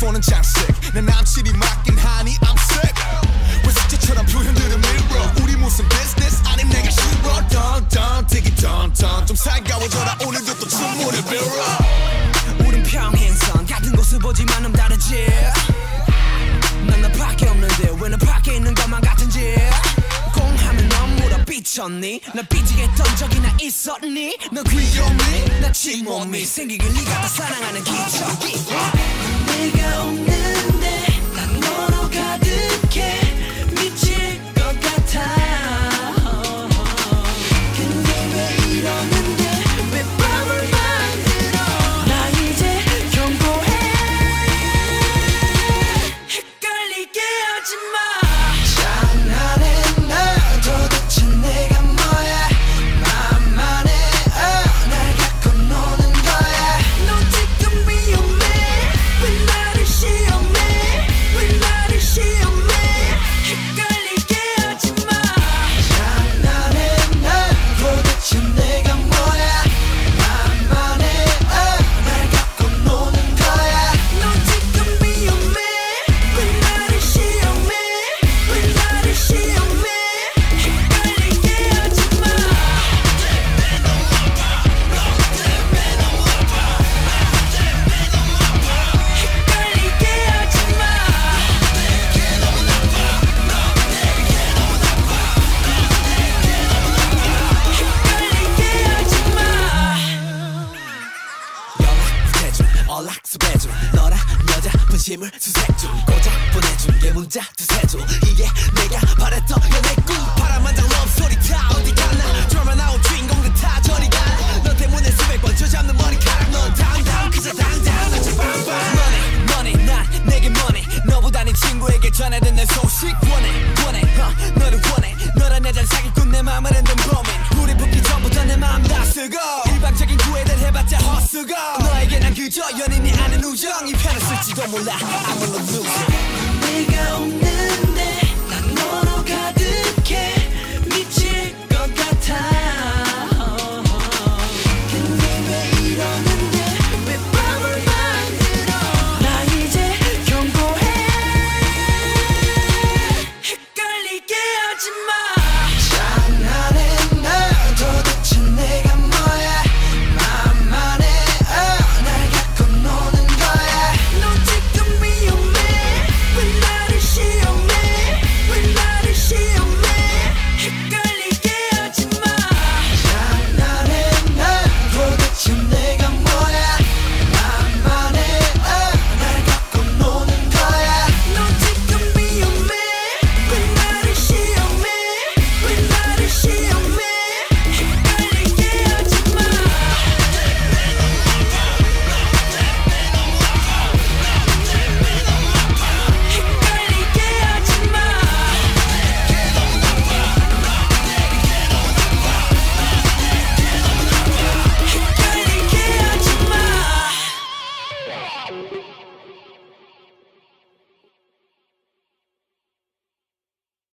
폰은 장색 내 남친이 맡긴 하니 I'm sick. 왜 숙제처럼 표현들은 mirror 우리 무슨 business? 아님 내가 싫어. 던던 되게 던던 좀 살가워져라. 오늘도 또 주문을 빌어. 우린 평행선. 같은 곳을 보지만 좀 다르지. 난 나 밖에 없는데 왜너 밖에 있는 것만 같은지. 공하면 넌 물어 삐쳤니? 나 삐지게 했던 적이나 있었니? 너 귀여니 나 침몸이 생기길 네가 다 사랑하는 기적이 내가 여자 분심을 수색중 고작 보내준 게 문자 두세 줄 이게 내가 바랬던 연애 꿈 바람만장 러브소리 다 어디 갔나? 드라마 나온 주인공들 다 저리 가너 때문에 수백 번 저잡는 머리카락. 넌 당당. 그저 당당 나저 빵빵. money money 난 내게 money 너보다 네 친구에게 전해든 내 소식. 원해 원해. uh, 너를 원해. 너란 여자를 사기꾼 내 맘을 흔든 범인. 우리 붙기 전부터 내맘다 쓰고. 일방적인 구애들 해봤자 헛수고 그저 연인이 아닌 우정 이 편을 쓸지도 몰라 I'm a loser 내가 없는